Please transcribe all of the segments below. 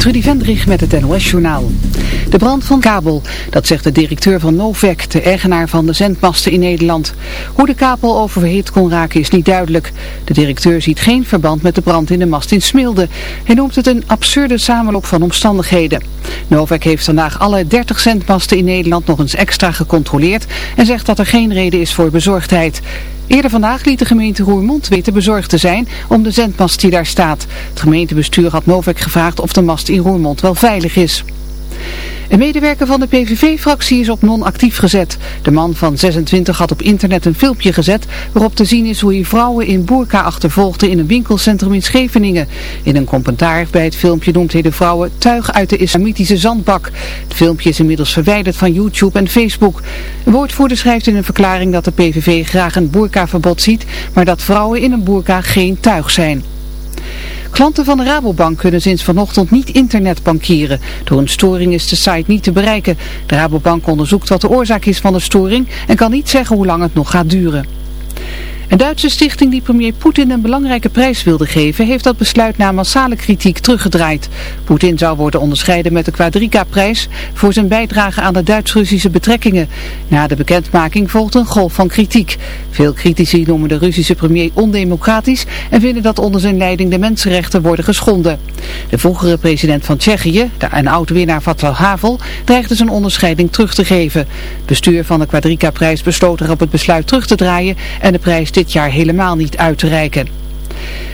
Trudy Vendrich met het NOS-journaal. De brand van kabel, dat zegt de directeur van Novec, de eigenaar van de zendmasten in Nederland. Hoe de kabel oververhit kon raken is niet duidelijk. De directeur ziet geen verband met de brand in de mast in Smilde. Hij noemt het een absurde samenloop van omstandigheden. Novec heeft vandaag alle 30 zendmasten in Nederland nog eens extra gecontroleerd en zegt dat er geen reden is voor bezorgdheid. Eerder vandaag liet de gemeente Roermond weten bezorgd te zijn om de zendmast die daar staat. Het gemeentebestuur had Novek gevraagd of de mast in Roermond wel veilig is. Een medewerker van de PVV-fractie is op non-actief gezet. De man van 26 had op internet een filmpje gezet waarop te zien is hoe hij vrouwen in boerka achtervolgde in een winkelcentrum in Scheveningen. In een commentaar bij het filmpje noemt hij de vrouwen tuig uit de islamitische zandbak. Het filmpje is inmiddels verwijderd van YouTube en Facebook. Een woordvoerder schrijft in een verklaring dat de PVV graag een boerkaverbod ziet, maar dat vrouwen in een boerka geen tuig zijn. Klanten van de Rabobank kunnen sinds vanochtend niet internetbankieren. Door een storing is de site niet te bereiken. De Rabobank onderzoekt wat de oorzaak is van de storing en kan niet zeggen hoe lang het nog gaat duren. Een Duitse stichting die premier Poetin een belangrijke prijs wilde geven, heeft dat besluit na massale kritiek teruggedraaid. Poetin zou worden onderscheiden met de Quadriga-prijs voor zijn bijdrage aan de Duits-Russische betrekkingen. Na de bekendmaking volgt een golf van kritiek. Veel critici noemen de Russische premier ondemocratisch en vinden dat onder zijn leiding de mensenrechten worden geschonden. De vroegere president van Tsjechië, een oud-winnaar Václav Havel, dreigde zijn onderscheiding terug te geven. bestuur van de Quadriga-prijs besloot erop het besluit terug te draaien en de prijs dit jaar helemaal niet uit te reiken.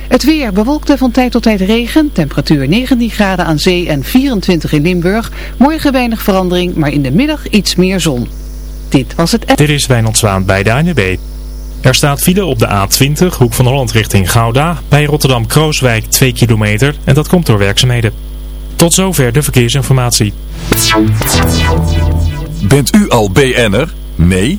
Het weer bewolkte van tijd tot tijd regen, temperatuur 19 graden aan zee en 24 in Limburg. Morgen weinig verandering, maar in de middag iets meer zon. Dit was het... Dit is Wijnand Zwaan bij de ANWB. Er staat file op de A20, hoek van Holland richting Gouda, bij Rotterdam-Krooswijk 2 kilometer en dat komt door werkzaamheden. Tot zover de verkeersinformatie. Bent u al BN'er? Nee?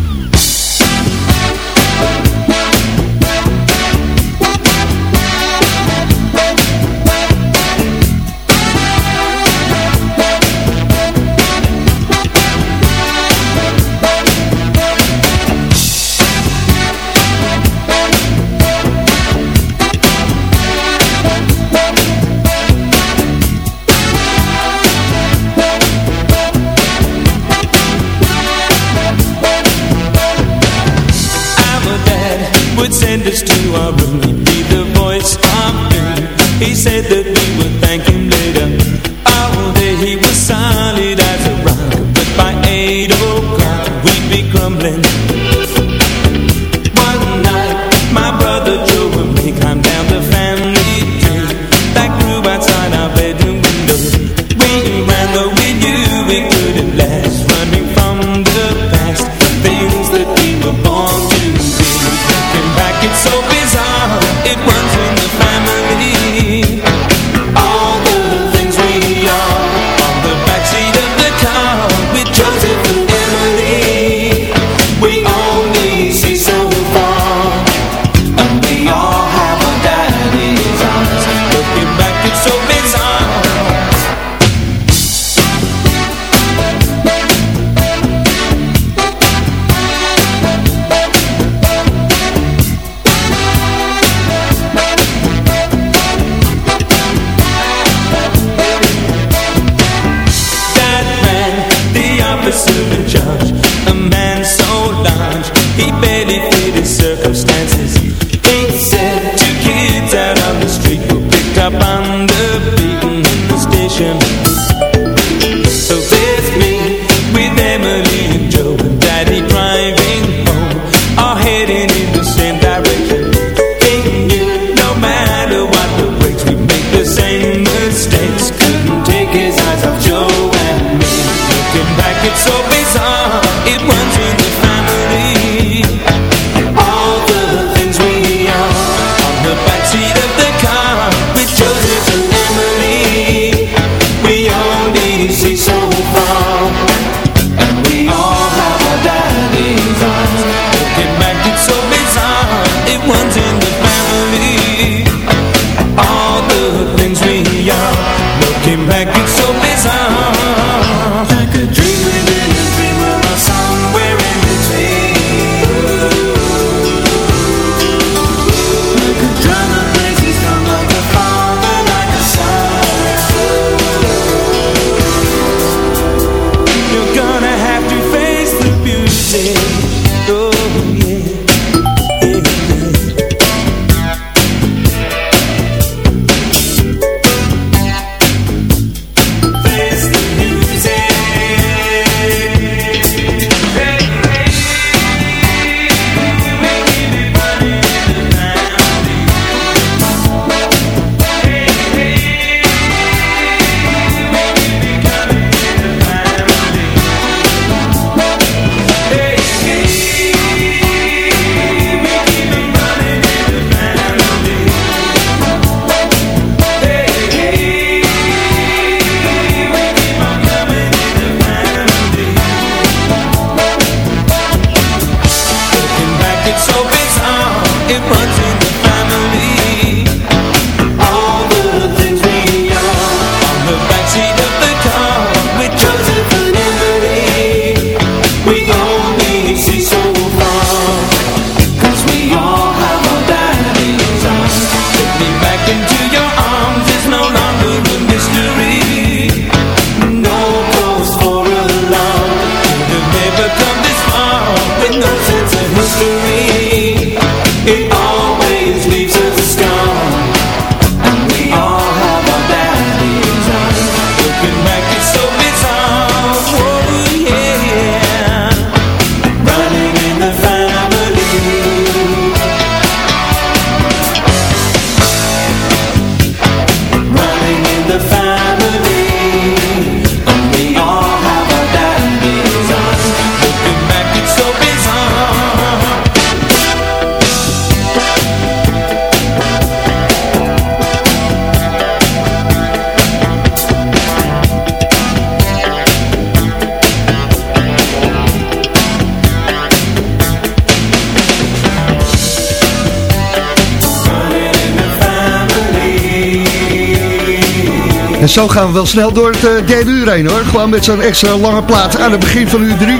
En zo gaan we wel snel door het uh, derde uur heen hoor. Gewoon met zo'n extra lange plaat aan het begin van uur 3.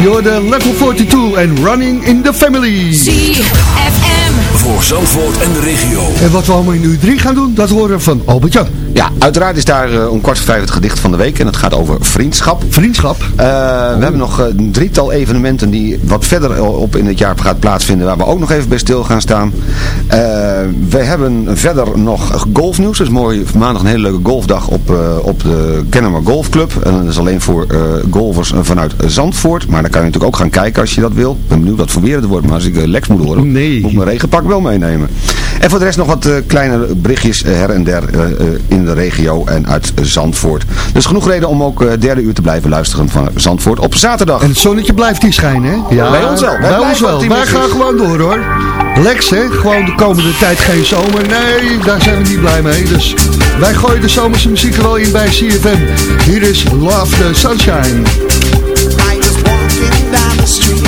Je hoorde Level 42 en Running in the Family. ZFM. Voor Zandvoort en de regio. En wat we allemaal in uur 3 gaan doen, dat horen we van Albert Jan. Ja, uiteraard is daar uh, om kwart voor vijf het gedicht van de week. En het gaat over vriendschap. Vriendschap? Uh, we hebben nog een drietal evenementen die wat verder op in het jaar gaat plaatsvinden. Waar we ook nog even bij stil gaan staan. we hebben verder nog golfnieuws. Het is mooi maandag een hele leuke golfdag op, op de Kennemer Golfclub. En dat is alleen voor golfers vanuit Zandvoort. Maar dan kan je natuurlijk ook gaan kijken als je dat wil. Ik ben benieuwd wat voor weer het wordt. Maar als ik Lex moet horen, nee. moet ik mijn regenpak wel meenemen. En voor de rest nog wat kleine berichtjes her en der in de regio en uit Zandvoort. Dus genoeg reden om ook uh, derde uur te blijven luisteren van Zandvoort op zaterdag. En het zonnetje blijft hier schijnen, hè? Ja, bij ons wel. Bij ons wel. Wij gaan gewoon door, hoor. Lex, hè? Gewoon de komende tijd geen zomer. Nee, daar zijn we niet blij mee. Dus wij gooien de zomerse muziek er wel in bij CFM. Hier is Love the Sunshine. I was walking down the street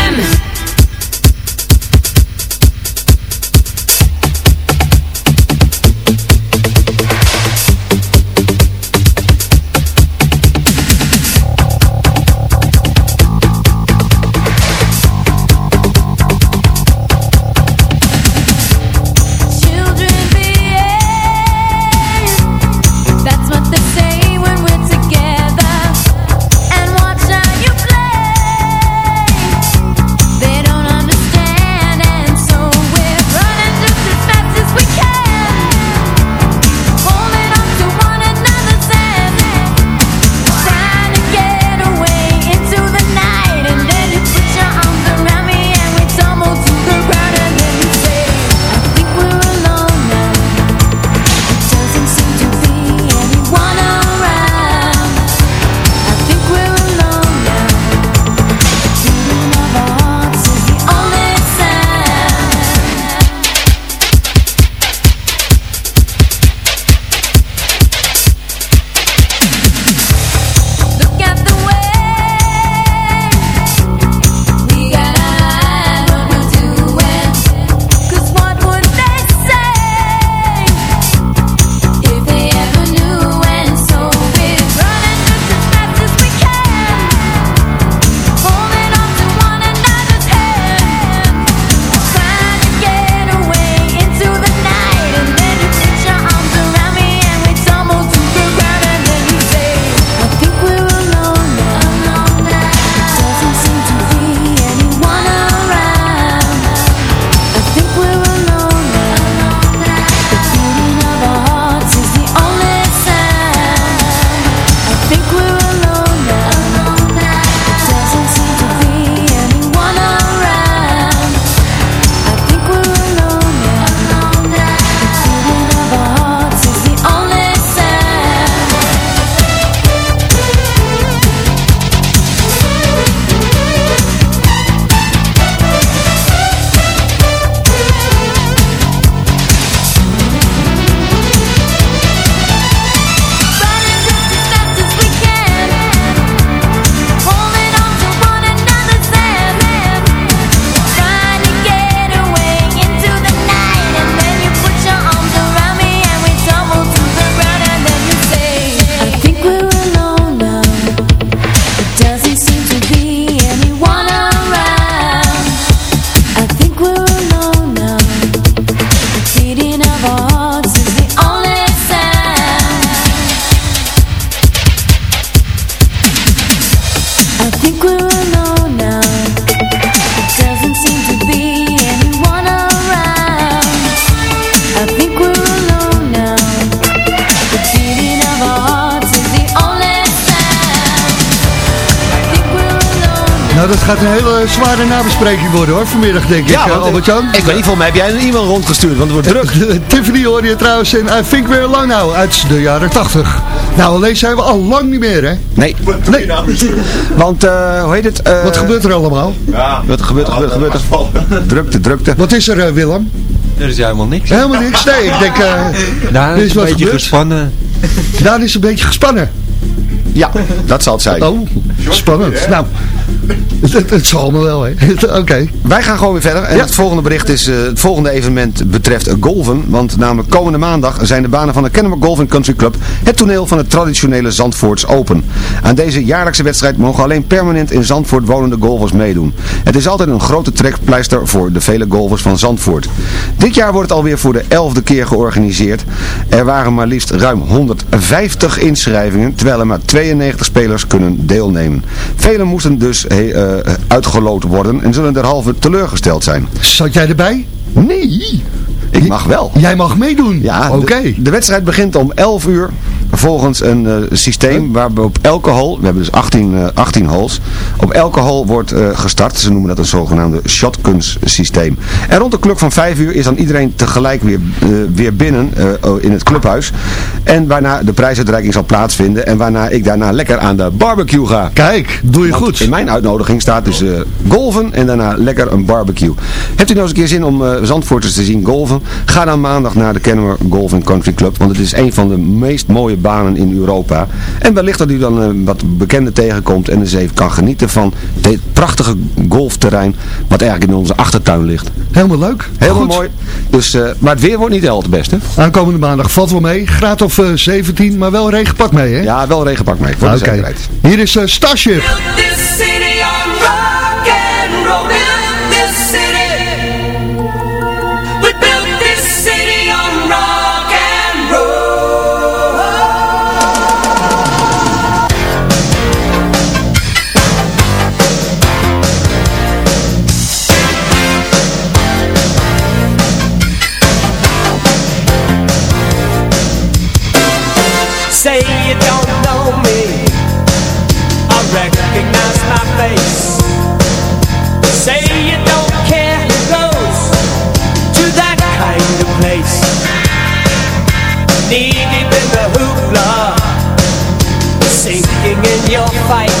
Vanmiddag denk ik, Ja, eh, want, Albert-Jan. Ik weet niet, volgens mij heb jij een e-mail rondgestuurd, want het wordt druk. Tiffany hoor je trouwens en I Think We're Alone Now uit de jaren 80. Nou, alleen zijn we al lang niet meer, hè? Nee. Nee. Want, eh, hoe heet het? eh, Wat gebeurt er allemaal? Wat gebeurt er, gebeurt er, gebeurt er? Drukte, drukte. Wat is er, eh, Willem? Er is helemaal niks. Helemaal niks. Nee, ik denk, eh Daar is is een wat beetje gebeurd. gespannen. Daan is een beetje gespannen. Ja, dat zal het zijn. Oh, spannend. Nou, het, het zal allemaal wel, hè? Oké. Wij gaan gewoon weer verder. En Ja. het volgende bericht is, eh, het volgende evenement betreft golven. Want namelijk komende maandag zijn de banen van de Kennemer Golf Country Club het toneel van het traditionele Zandvoorts Open. Aan deze jaarlijkse wedstrijd mogen alleen permanent in Zandvoort wonende golfers meedoen. Het is altijd een grote trekpleister voor de vele golfers van Zandvoort. Dit jaar wordt het alweer voor de elfde keer georganiseerd. Er waren maar liefst ruim 150 inschrijvingen, terwijl er maar 92 spelers kunnen deelnemen. Velen moesten dus uitgeloot worden en zullen derhalve teleurgesteld zijn. Zat jij erbij? Nee, ik mag wel. Jij mag meedoen? Ja, de- Oké. de, wedstrijd begint om 11 uur volgens een eh, systeem waarbij op elke hole, we hebben dus 18, eh, 18 holes, op elke hole wordt eh, gestart. Ze noemen dat een zogenaamde shotguns systeem. En rond de klok van 5 uur is dan iedereen tegelijk weer, eh, weer binnen eh, in het clubhuis. En waarna de prijsuitreiking zal plaatsvinden en waarna ik daarna lekker aan de barbecue ga. Kijk, doe je Want goed. In mijn uitnodiging staat dus golven en daarna lekker een barbecue. Hebt u nou eens een keer zin om Zandvoorters te zien golven? Ga dan maandag naar de Kennemer Golf Country Club. Want het is een van de meest mooie banen in Europa. En wellicht dat u dan eh, wat bekenden tegenkomt en eens even kan genieten van dit prachtige golfterrein. Wat eigenlijk in onze achtertuin ligt. Helemaal leuk. Helemaal Goed. mooi. Dus, eh, maar het weer wordt niet al het beste. Aankomende maandag valt wel mee. Graad of eh, 17, maar wel regenpak mee, hè? Ja, wel regenpak mee. Voor de zekerheid. Hier is eh, Starship. Your fight.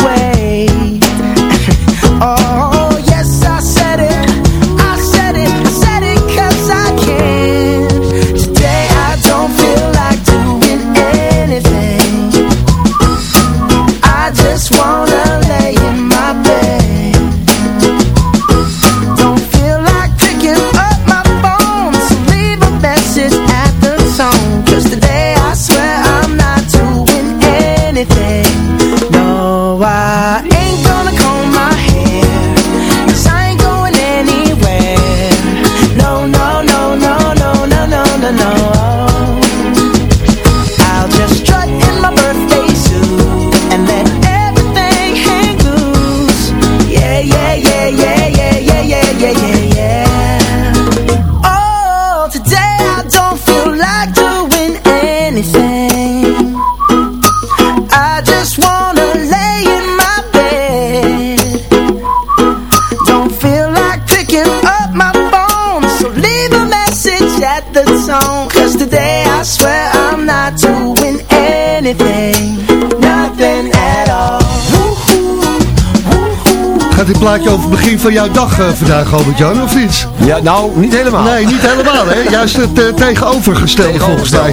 anything, nothing at all. Gaat dit plaatje over het begin van jouw dag eh, vandaag, Albert-Jan, of niet? Ja, nou, niet helemaal. Nee, niet helemaal, hè? Juist het eh, tegenovergestelde volgens mij.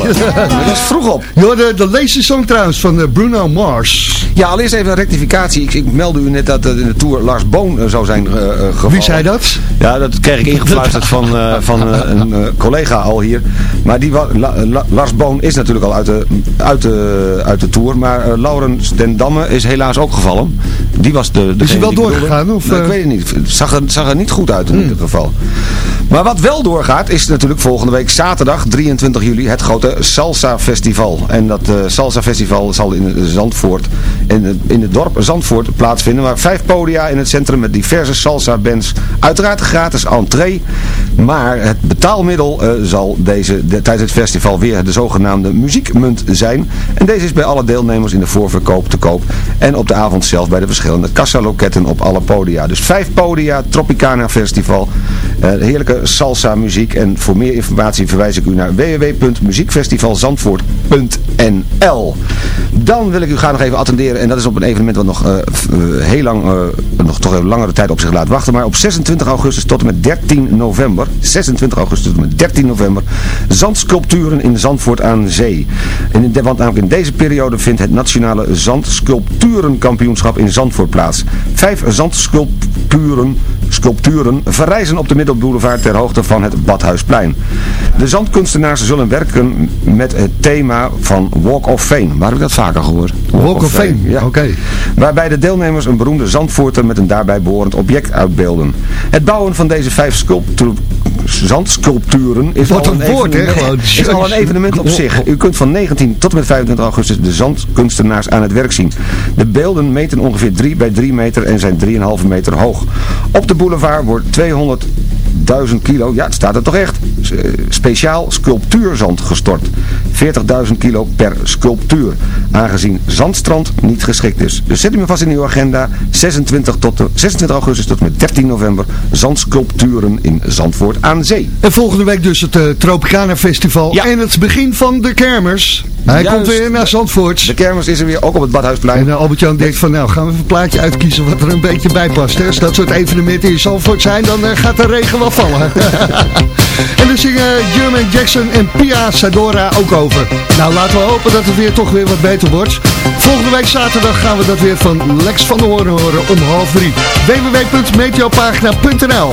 Dat is vroeg op. Je hoorde de lazy song trouwens van eh, Bruno Mars. Ja, allereerst even een rectificatie. Ik, ik meldde u net dat in de Tour Lars Boon eh, zou zijn eh, eh, gevallen. Wie zei dat? Ja, dat kreeg ik ingefluisterd van, van een collega al hier. Maar die wa- La- La- Lars Boon is natuurlijk al uit de, uit de, uit de Tour. Maar Laurens den Damme is helaas ook gevallen. Die was de, Is hij wel doorgegaan, of, Nou, ik weet het niet. Het zag er, zag er niet goed uit in ieder geval. Maar wat wel doorgaat is natuurlijk volgende week zaterdag 23 juli het grote Salsa Festival. En dat Salsa Festival zal in Zandvoort, in, in het dorp Zandvoort plaatsvinden. Waar vijf podia in het centrum met diverse salsa bands. Uiteraard gratis entree. Maar het betaalmiddel eh, zal deze, de- tijdens het festival weer de zogenaamde muziekmunt zijn. En deze is bij alle deelnemers in de voorverkoop te koop. En op de avond zelf bij de verschillende kassaloketten op alle podia. Dus vijf podia, Tropicana Festival. eh, heerlijke salsa muziek. En voor meer informatie verwijs ik u naar www.muziekfestivalzandvoort.nl Dan wil ik u graag nog even attenderen. En dat is op een evenement wat nog eh, eh, heel lang, eh, nog toch even langere tijd op zich laat wachten. Maar op 26 augustus tot en met 13 november. 26 augustus tot en met 13 november. Zandsculpturen in Zandvoort aan Zee. En in want namelijk in deze periode vindt het nationale Zandsculpturenkampioenschap in Zandvoort plaats. Vijf zandsculpturen sculpturen verrijzen op de Middelboulevard ter hoogte van het Badhuisplein. De zandkunstenaars zullen werken met het thema van Walk of Fame. Waar heb ik dat vaker gehoord? Walk of Fame, ja. oké. Waarbij de deelnemers een beroemde zandvoorter met een daarbij behorend object uitbeelden. Het bouwen van deze vijf sculptu- zandsculpturen is Wat al een woord, is al een evenement op zich. U kunt van 19 tot en met 25 augustus de zandkunstenaars aan het werk zien. De beelden meten ongeveer 3 bij 3 meter en zijn 3,5 meter hoog. Op de boulevard wordt 200.000 kilo, ja het staat er toch echt, eh, speciaal sculptuurzand gestort. 40.000 kilo per sculptuur, aangezien zandstrand niet geschikt is. Dus zet u me vast in uw agenda, 26, tot de, 26 augustus tot en met 13 november, zandsculpturen in Zandvoort aan Zee. En volgende week dus het eh, Tropicana Festival Ja. en het begin van de kermers. Hij Juist. komt weer naar Zandvoort. De kermis is er weer, ook op het Badhuisplein. En eh, Albert-Jan denkt van nou gaan we even een plaatje uitkiezen wat er een beetje bij past. Hè? Als dat soort evenementen in Zandvoort zijn, dan eh, gaat de regen wel vallen. en dan zingen Jermaine Jackson en Pia Sadora ook over. Nou laten we hopen dat het weer toch weer wat beter wordt. Volgende week zaterdag gaan we dat weer van Lex van der Hoorn horen om half drie. www.meteopagina.nl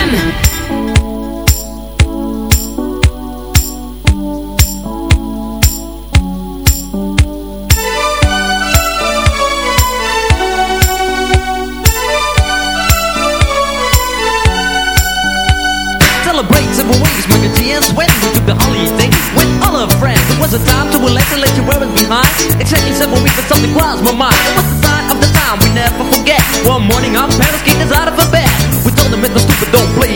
but something my mind. It was the sign of the time we never forget. One morning our parents kicked us out of bed.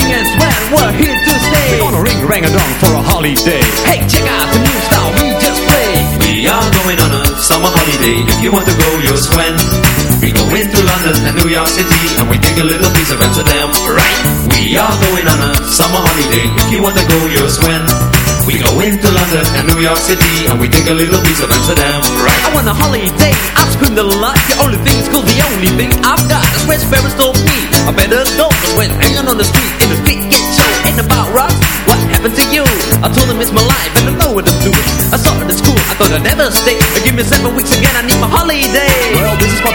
D and Sven, we're here to stay. We're gonna ring rang a dong for a holiday Hey, check out the new style we just played. We are going on a summer holiday. If you want to go, you'll swim. We go into London and New York City, and we take a little piece of Amsterdam, right? We are going on a summer holiday. If you want to go, you'll swim. We go into London and New York City, and we take a little piece of Amsterdam, right? I want a holiday, I've screamed a lot. The only thing is cool, the only thing I've got Is where Sparrows told me. I better go Cause when hanging on the street. In the street get show Ain't about rocks. What happened to you? I told them it's my life And I know what I'm doing I saw it at school. I thought I'd never stay. Give me seven weeks again. I need my holiday. Well, this is my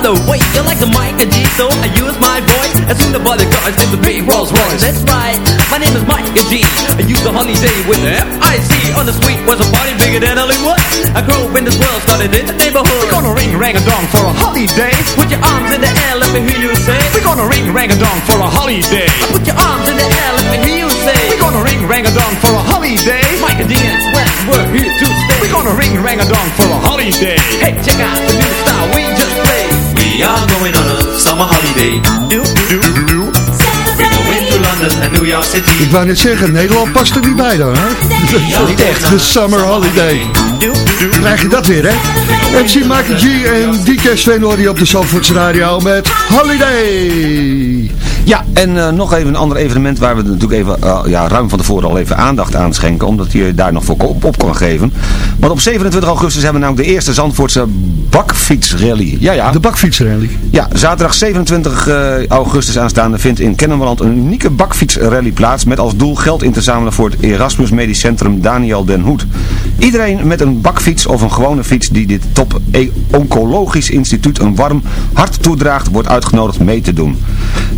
another way. You like the mic and G, so I use my voice. As soon as the cars in the big Rolls Royce. That's right, my name is Mike and G. I use the holiday with the F-I-C On the street was a party bigger than Hollywood. I grew up in this world, started in the neighborhood. We're gonna ring rang a dong for a holiday. Put your arms in the air, let me hear you say. We're gonna ring rang a dong for a holiday. Put your arms in the air, let me hear you say. We're gonna ring rang a dong for a holiday. Mike and D and Sweat, we're here to stay. We're gonna ring rang a dong for a holiday. Hey, check out We are going on a summer holiday. Do, do, do. We go into London and New York City. Ik wou net zeggen, Nederland past er niet bij dan, hè? niet echt. De Summer Holiday. Krijg je dat weer, hè? MC Michael G en DK Sven hoor je op de Zandvoorts Radio met Holiday. Ja, en eh, nog even een ander evenement waar we natuurlijk even eh, ja, ruim van tevoren al even aandacht aan schenken. Omdat je daar nog voor op, op kan geven. Want op 27 augustus hebben we namelijk de eerste Zandvoortse bakfietsrally. Ja, ja. De bakfietsrally. Ja, zaterdag 27 eh, augustus aanstaande vindt in Kennemerland een unieke bakfietsrally plaats. Met als doel geld in te zamelen voor het Erasmus Medisch Centrum Daniel Den Hoed. Iedereen met een bakfiets of een gewone fiets die dit top E- oncologisch instituut een warm hart toedraagt, wordt uitgenodigd mee te doen.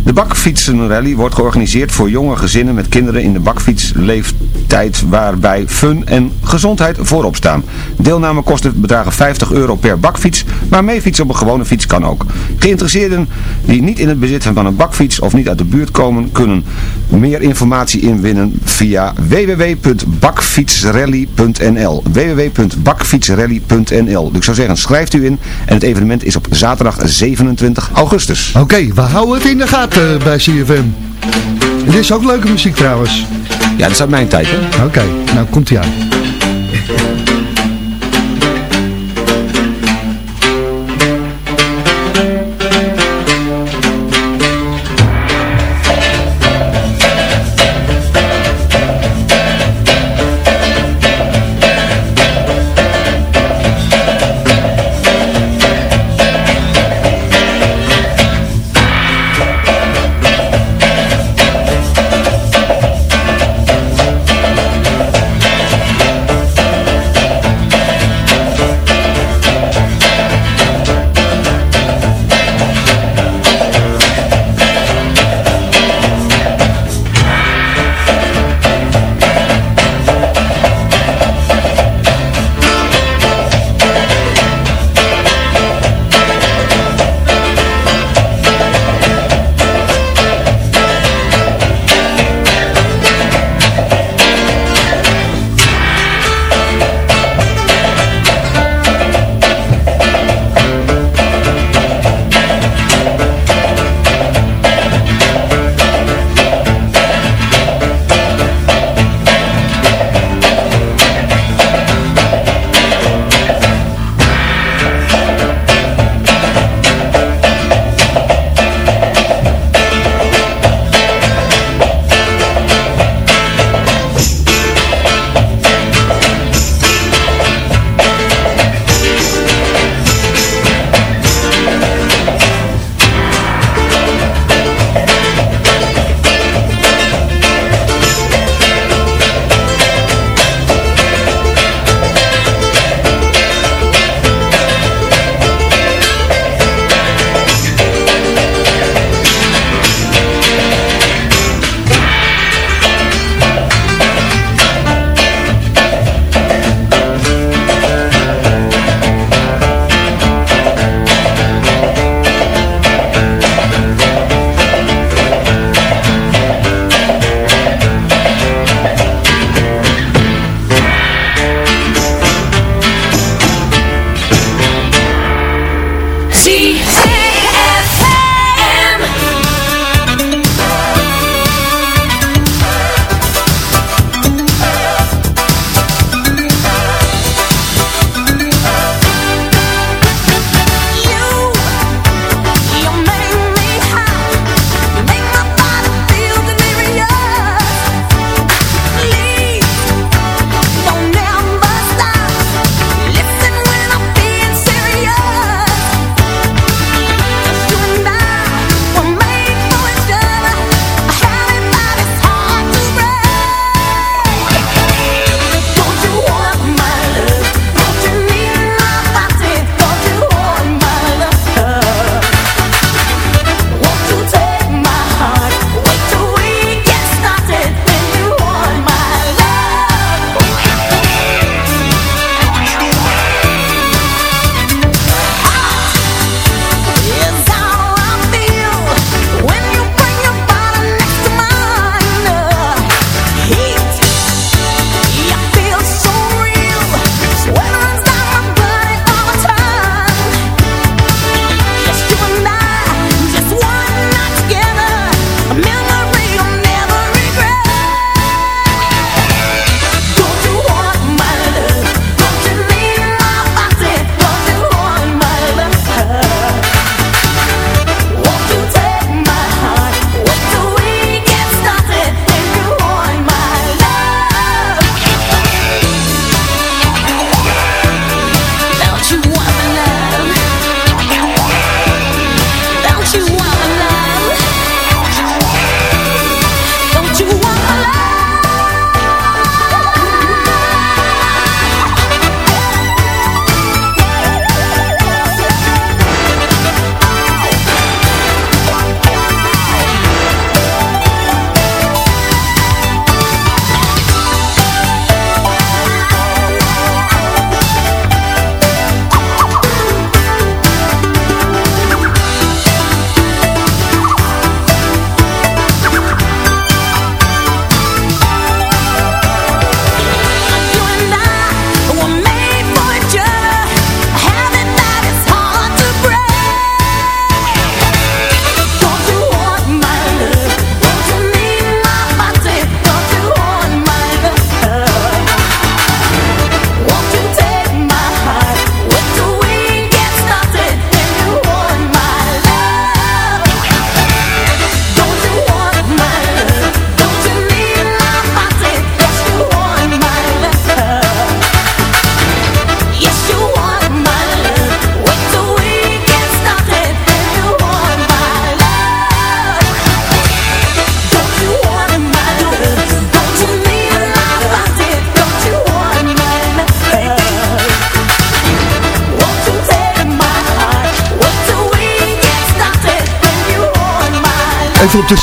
De bakfietsenrally wordt georganiseerd voor jonge gezinnen met kinderen in de bakfietsleeftijd waarbij fun en gezondheid voorop staan. Deelnamekosten bedragen 50 euro per bakfiets, maar meefietsen op een gewone fiets kan ook. Geïnteresseerden die niet in het bezit hebben van een bakfiets of niet uit de buurt komen, kunnen meer informatie inwinnen via www.bakfietsrally.nl www.bakfietsrally.nl Dus ik zou zeggen, schrijft u in en het evenement is op zaterdag 27 augustus. Oké, we houden het in de gaten bij CFM. Dit is ook leuke muziek trouwens. Ja, dat is uit mijn tijd, hè? Oké, nou komt ie aan.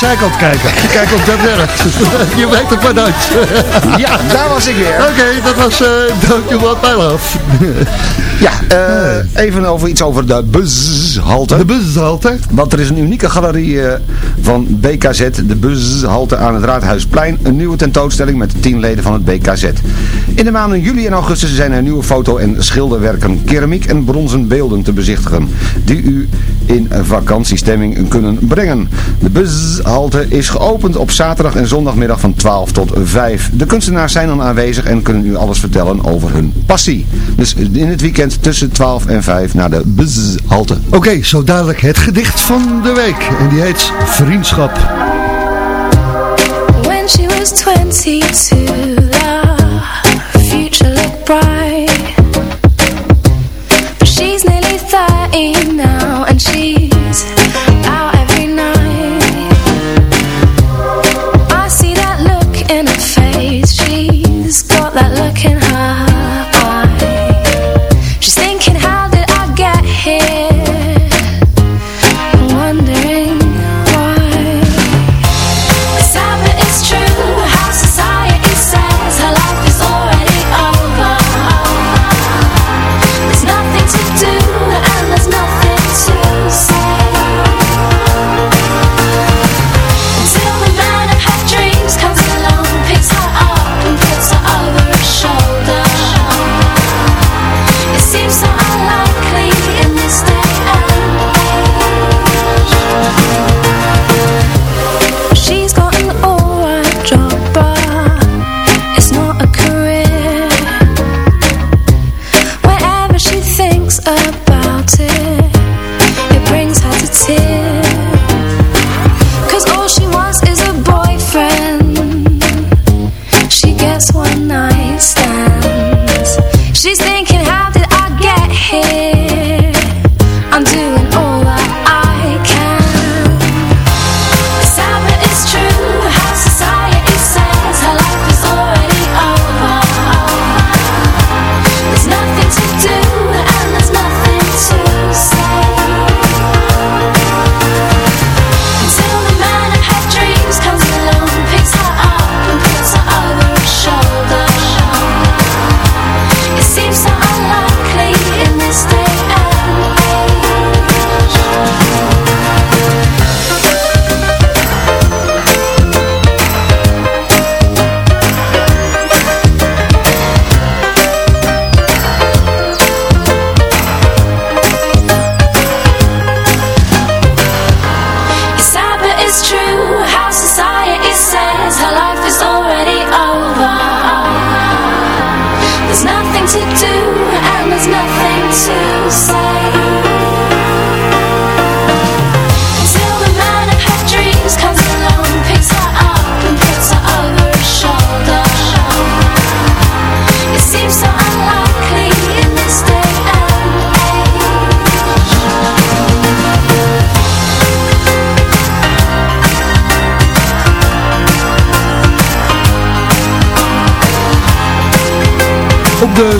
Zijkant kijken. Kijken of dat werkt. Je weet het maar nooit. Ja, daar was ik weer. Oké, dat was uh, Don't You Want My Love. Ja, eh, even over iets over de bushalte. De bushalte. Want er is een unieke galerie eh, van BKZ, de bushalte aan het Raadhuisplein. Een nieuwe tentoonstelling met tien leden van het BKZ. In de maanden juli en augustus zijn er nieuwe foto- en schilderwerken, keramiek en bronzen beelden te bezichtigen. Die u in vakantiestemming kunnen brengen. De bushalte is geopend op zaterdag en zondagmiddag van 12 tot 5. De kunstenaars zijn dan aanwezig en kunnen u alles vertellen over hun passie. Dus in het weekend tussen 12 en 5 naar de bushalte. Oké, zo dadelijk het gedicht van de week. En die heet Vriendschap. When she was 22,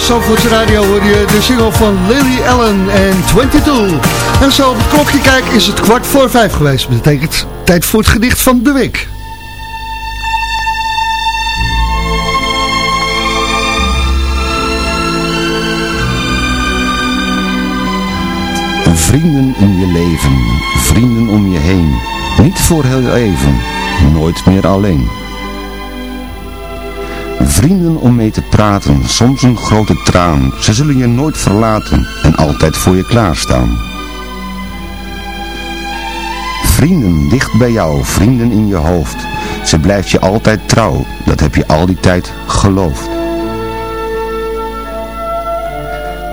Zandvoorts Radio hoor je de single van Lily Allen en 22. En zo op het klokje kijk is het kwart voor vijf geweest. Dat betekent tijd voor het gedicht van de week. Vrienden in je leven, vrienden om je heen. Niet voor heel even, nooit meer alleen. Vrienden om mee te praten, soms een grote traan. Ze zullen je nooit verlaten en altijd voor je klaarstaan. Vrienden dicht bij jou, vrienden in je hoofd. Ze blijft je altijd trouw, dat heb je al die tijd geloofd.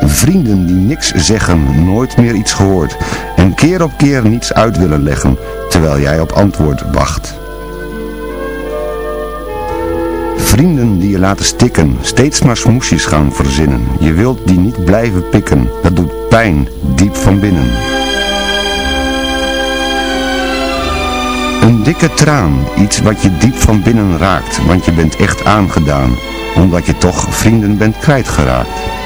Vrienden die niks zeggen, nooit meer iets gehoord en keer op keer niets uit willen leggen, terwijl jij op antwoord wacht. Vrienden die je laten stikken, steeds maar smoesjes gaan verzinnen. Je wilt die niet blijven pikken, dat doet pijn, diep van binnen. Een dikke traan, iets wat je diep van binnen raakt, want je bent echt aangedaan, omdat je toch vrienden bent kwijtgeraakt.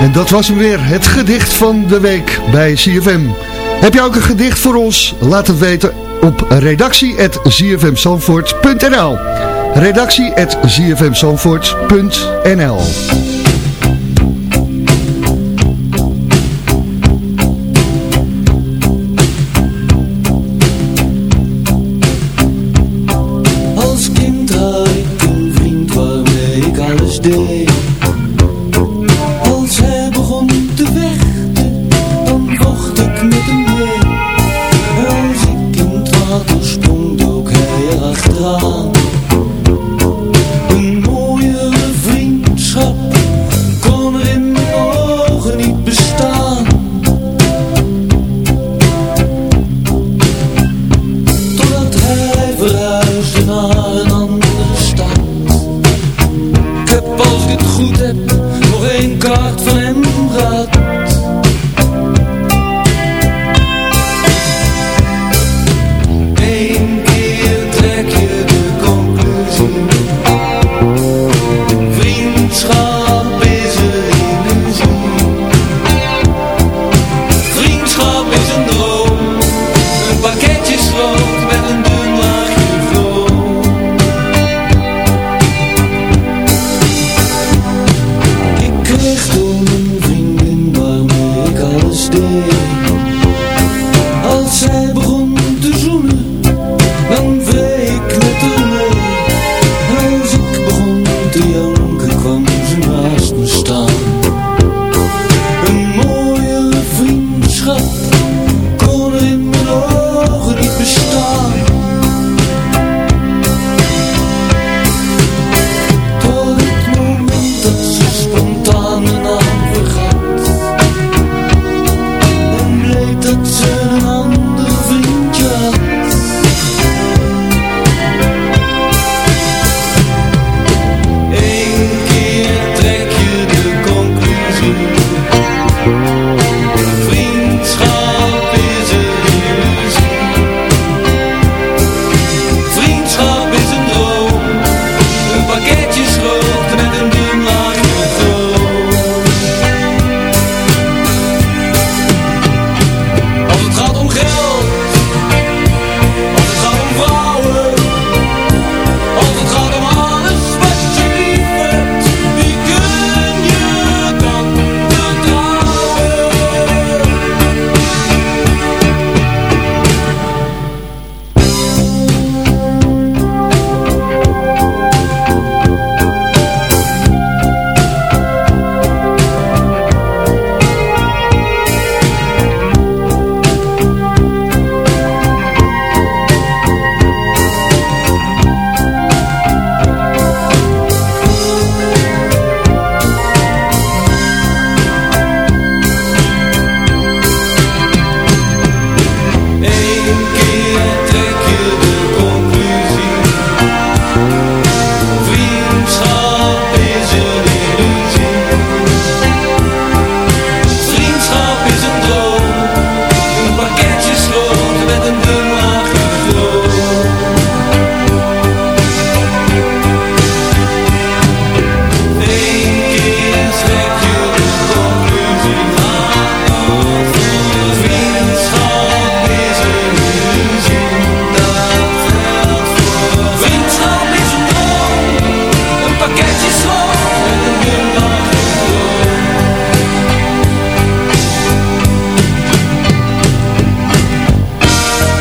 En dat was hem weer, het gedicht van de week bij CFM. Heb je ook een gedicht voor ons? Laat het weten op redactie.zfmzandvoort.nl redactie.zfmzandvoort.nl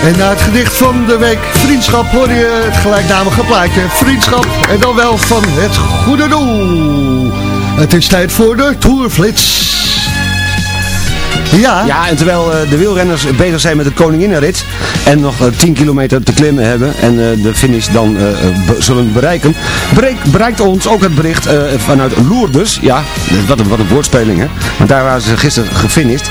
En na het gedicht van de week Vriendschap hoor je het gelijknamige plaatje. Vriendschap en dan wel van het goede doel. Het is tijd voor de Tourflits. Ja. Ja, en terwijl eh, de wielrenners bezig zijn met de koninginnenrit en nog eh, 10 kilometer te klimmen hebben en eh, de finish dan eh, eh, zullen bereiken, bereik- bereikt ons ook het bericht eh, vanuit Lourdes. Ja, wat een, wat een woordspeling hè. Want daar waren ze gisteren gefinished.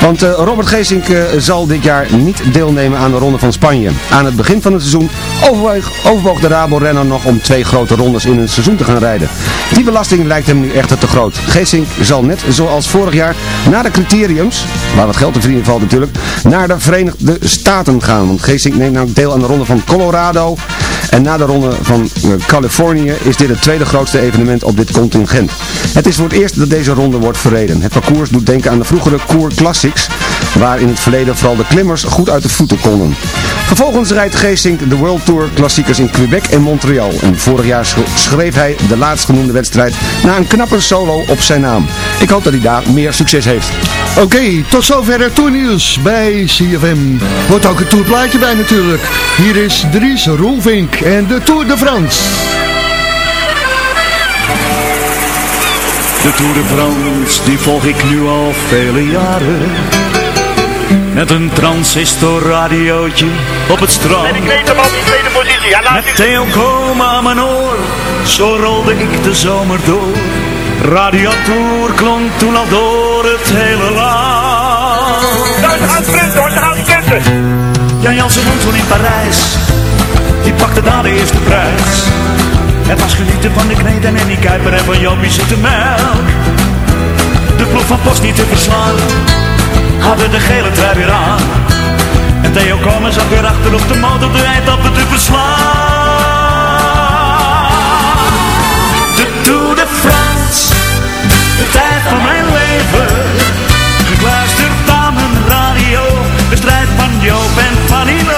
Want eh, Robert Geesink eh, zal dit jaar niet deelnemen aan de Ronde van Spanje. Aan het begin van het seizoen overweeg, overwoog de Rabo-renner nog om twee grote rondes in een seizoen te gaan rijden. Die belasting lijkt hem nu echter te groot. Geesink zal net zoals vorig jaar naar de criteriums, waar wat geld te verdienen valt natuurlijk, naar de Verenigde Staten gaan. Want Geesink neemt namelijk deel aan de Ronde van Colorado En na de ronde van eh, Californië is dit het tweede grootste evenement op dit contingent. Het is voor het eerst dat deze ronde wordt verreden. Het parcours doet denken aan de vroegere Cour Classics, waar in het verleden vooral de klimmers goed uit de voeten konden. Vervolgens rijdt Geesink de World Tour klassiekers in Quebec en Montreal. En vorig jaar sch- schreef hij de laatstgenoemde wedstrijd na een knappe solo op zijn naam. Ik hoop dat hij daar meer succes heeft. Oké, tot zover het toernieuws bij CFM. Wordt ook een toerplaatje bij natuurlijk. Hier is Dries Roelvink en de Tour de France. De Tour de France, die volg ik nu al vele jaren. Met een transistorradiootje op het strand. En ik weet hem al in tweede positie. Ja, Met Theo Koma aan mijn oor, zo rolde ik de zomer door. Radio Tour klonk toen al door het hele land. Ze gaan sprinten hoor, sprinten. Jan Jansen won toen in Parijs, die pakte daar de eerste prijs. Het was genieten van de kneed en Annie Kuiper en van Jopie zoete melk. De ploeg van Post niet te verslaan, hadden de gele trui weer aan. En Theo Komen zat weer achter op de motor de eindappen te verslaan. De Tour de France, de tijd van mijn leven. Gekluisterd aan mijn radio, de strijd van Joop en van Ilo.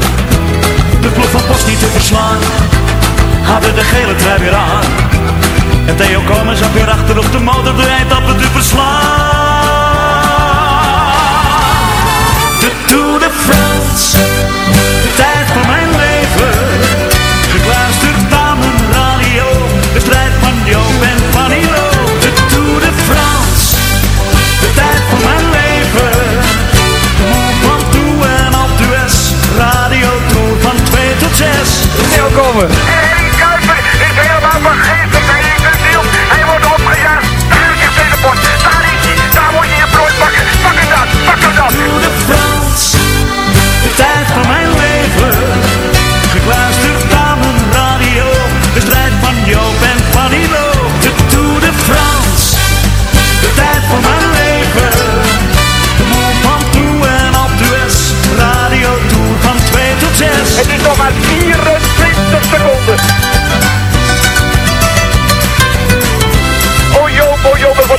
De ploeg van Post niet te verslaan. Hadden de gele trui weer aan. En Theo Komen zat weer achter op de motor De eindappen te verslaan. De Tour de France De tijd van mijn leven. Gekluisterd aan mijn radio De strijd van Joop en van Ilo De Tour de France komen.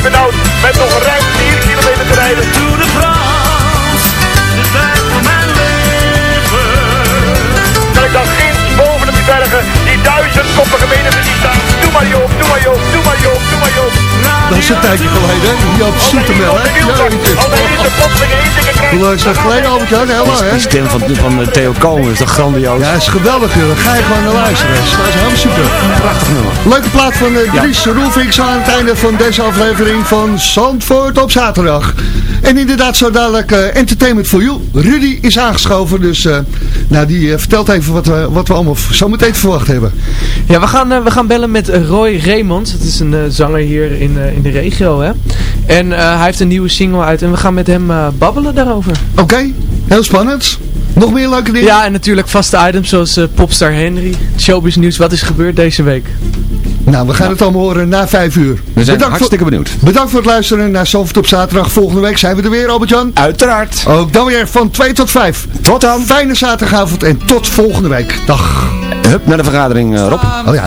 Met nog ruim 4 kilometer te rijden. Tour de France, de tijd van mijn leven. Kan ik dan ginds boven die bergen die duizendkoppige menigte die staan. Doe maar Joop, doe maar Joop, doe maar Joop, doe maar Joop. Dat is een tijdje geleden, Joop Soetemel, hè? Hoe lang is dat geleden, Albert-Jan? Helemaal, hè? Die stem van, van eh, Theo Komen is toch grandioos? Ja, is geweldig, joh. Daar ga je gewoon naar luisteren. Dat is helemaal super. Prachtig nummer. Leuke plaat van uh, Ja. Dries Roelvink zo aan het einde van deze aflevering van Zandvoort op zaterdag. En inderdaad zo dadelijk eh, Entertainment for You. Rudy is aangeschoven, dus eh, nou, die eh, vertelt even wat we, wat we allemaal zo meteen te verwachten hebben. Ja, we gaan, eh, we gaan bellen met eh, Roy Raymond. Dat is een eh, zanger hier in, eh, in de regio, hè. En eh, hij heeft een nieuwe single uit en we gaan met hem eh, babbelen daarover. Oké, heel spannend. Nog meer leuke dingen? Ja, en natuurlijk vaste items zoals eh, Popstar Henry, Showbiz Nieuws, wat is gebeurd deze week. Nou, we gaan het allemaal horen na vijf uur. We zijn Bedankt hartstikke voor, benieuwd. Bedankt voor het luisteren naar Zandvoort op zaterdag. Volgende week zijn we er weer, Albert-Jan. Uiteraard. Ook dan weer van 2 tot 5. Tot dan. Fijne zaterdagavond en tot volgende week. Dag. Hup naar de vergadering, eh, Rob. Oh ja.